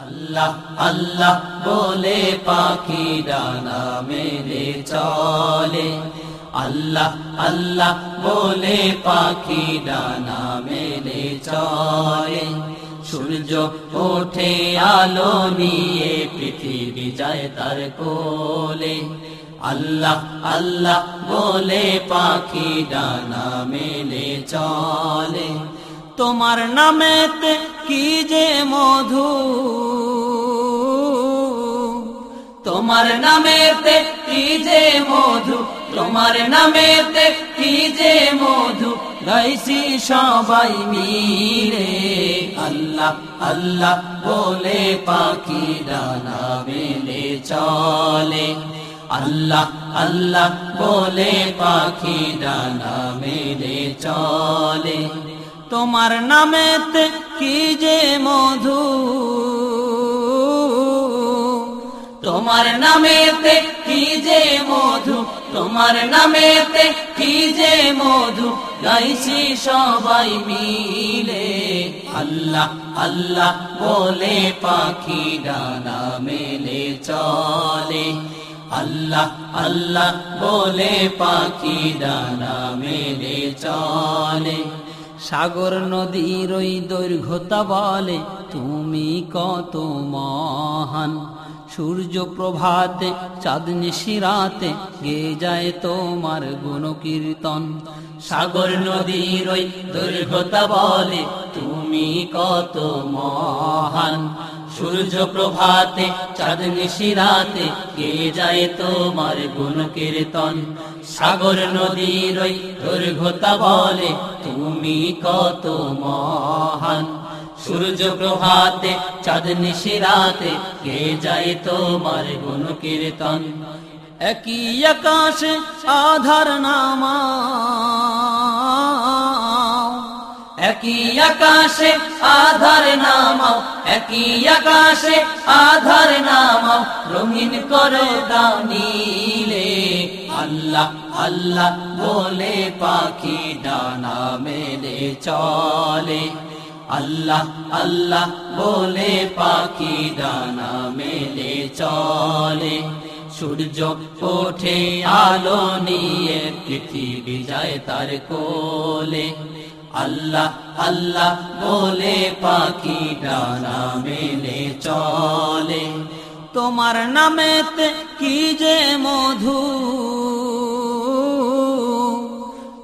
আল্লাহ আল্লাহ বলে পাখি ডানা মেলে চলে। আল্লাহ আল্লাহ বলে পাখি ডানা মেলে চলে। সূর্য ওঠে আলো নিয়ে পৃথিবী যায় তার কোলে। আল্লাহ আল্লাহ বলে পাখি ডানা মেলে চলে। তোমার নামেতে কি যে মধু? তোমার নামেতে কি যে মধু? তোমার নামেতে কি যে মধু? গাইছি সবাই মিলে। আল্লাহ আল্লাহ বলে পাখি ডানা মেলে চলে। আল্লাহ আল্লাহ বলে পাখি ডানা মেলে চলে। তোমার নামেতে কি যে মধু? তোমার নামেতে কি যে মধু? তোমার নামেতে কি যে মধু? গাইছি সবাই মিলে। আল্লাহ আল্লাহ বলে পাখি ডানা মেলে চলে। আল্লাহ আল্লাহ বলে পাখি ডানা মেলে চলে। সাগর নদীর ওই দৈর্ঘ্যতা বলে, তুমি কত মহান। সূর্য প্রভাতে চাঁদনি শিরাতে গে যায় তোমার গুণ কীর্তন সাগর নদীর ওই দৈর্ঘ্যতা বলে, তুমি কত মহান। সূর্য প্রভাতে চাঁদনি শিরাতে গে যায় তোমার গুণ কীর্তন সাগর নদীর ওই দৈর্ঘ্যতা বলে, তুমি কত মহান। সূর্য প্রভাতে চাঁদনি শিরাতে গে যায় তোমার গুণ কীর্তন একই আকাশে আধার নামা একই আকাশে আধার নামাও, একই আকাশে আধার নামাও, রঙিন করো দানিলে। আল্লাহ আল্লাহ বলে পাখি ডানা মেলে চলে। আল্লাহ আল্লাহ বলে পাখি ডানা মেলে চলে। সূর্য ওঠে আলো নিয়ে, পৃথিবী যায় তার কোলে। আল্লাহ আল্লাহ বলে পাখি ডানা মেলে চলে। তোমার নামেতে কি যে মধু?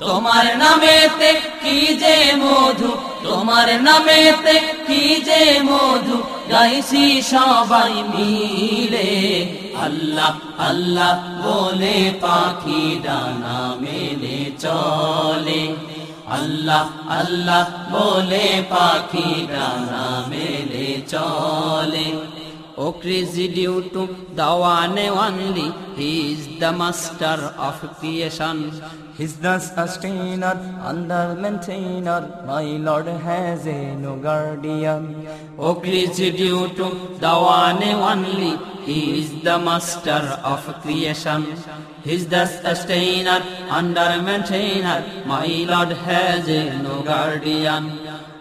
তোমার নামেতে কি যে মধু? তোমার নামেতে কি যে মধু? গাইছি সবাই মিলে। আল্লাহ আল্লাহ বলে পাখি ডানা মেলে চলে। আল্লাহ আল্লাহ বলে পাখি ডানা মেলে চলে O crazy due to the one only, He is the master of creation. He's the sustainer and the maintainer. My Lord has a no guardian. O crazy due to the one only, He is the master of creation. He's the sustainer and the maintainer. My Lord has no guardian.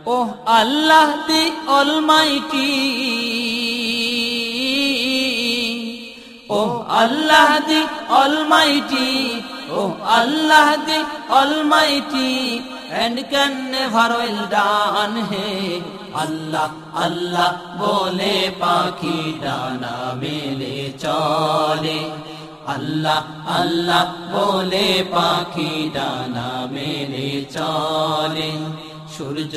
Oh Allah the Almighty. Oh Allah the Almighty, oh Allah the Almighty, and can never well done he. Allah Allah বলে পাখি ডানা মেলে চলে আল্লাহ আল্লাহ বলে পাখি ডানা মেলে চলে সূর্য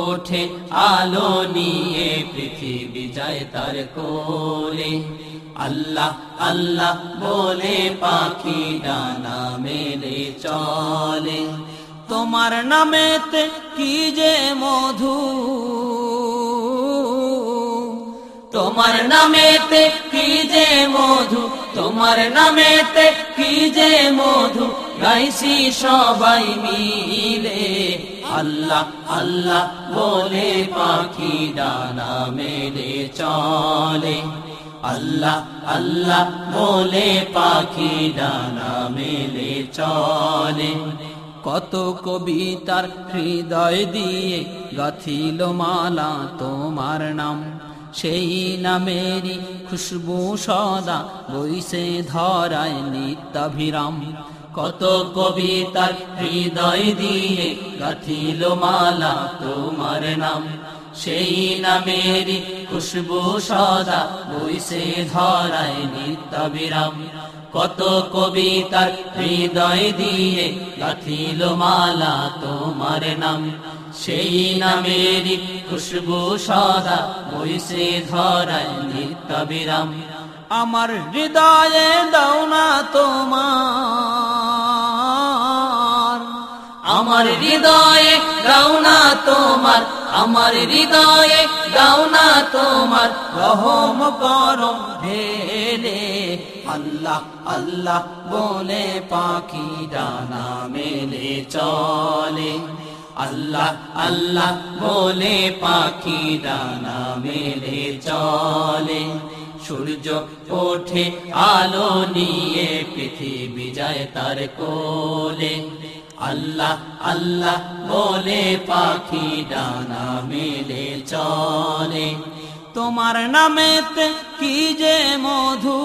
ওঠে আলো নিয়ে পৃথিবী যায় তার কোলে আল্লাহ আল্লাহ বলে পাখি ডানা মেলে চলে তোমার নামেতে কি যে মধু? তোমার নামেতে কি যে মধু? তোমার নামেতে কি যে মধু? গাইছি সবাই মিলে। আল্লাহ আল্লাহ বলে পাখি ডানা মেলে চলে। আল্লাহ আল্লাহ বলে পাখি ডানা মেলে চলে। কত কবিতার হৃদয় দিয়ে গাথিল মালা তোমার নাম। সেই নামেরই খুশবু সদা বইসে ধরায় নিত্যাভিরাম। কত কবিতার হৃদয় দিয়ে গাথিল মালা তোমার নাম। সেই নামেরই খুশবু সদা বইসে ধরায় নিত্যাভিরাম। কত কবিতার হৃদয় দিয়ে গাথিল মালা তোমার নাম। সেই নামেরই খুশবু সদা বইসে ধরায় নিত্যবিরাম আমার হৃদয়ে দাও না তোমার। আমার হৃদয়ে দাও না তোমার। আমার হৃদয়ে দাও না তোমার। রহম করম ঢেলে আল্লাহ আল্লাহ বলে পাখি ডানা মেলে চলে। আল্লাহ আল্লাহ বলে পাখি ডানা মেলে চলে। সূর্য ওঠে আলো নিয়ে পৃথিবী যায় তার কোলে। আল্লাহ আল্লাহ বলে পাখি ডানা মেলে চলে। তোমার নামেতে কি যে মধু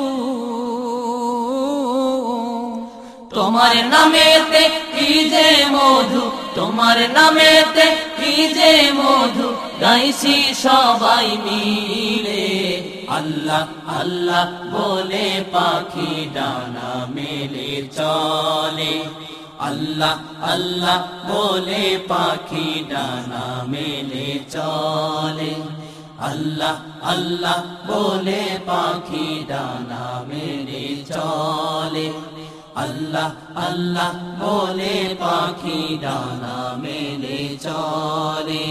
তোমার নামেতে কি যে মধু? তোমার নামেতে কি যে মধু? গাইছি সবাই মিলে। আল্লাহ আল্লাহ বলে পাখি ডানা মেলে চলে। আল্লাহ আল্লাহ বলে পাখি ডানা মেলে চলে। আল্লাহ আল্লাহ বলে পাখি ডানা মেলে চলে। আল্লাহ আল্লাহ বলে পাখি ডানা মেলে চলে।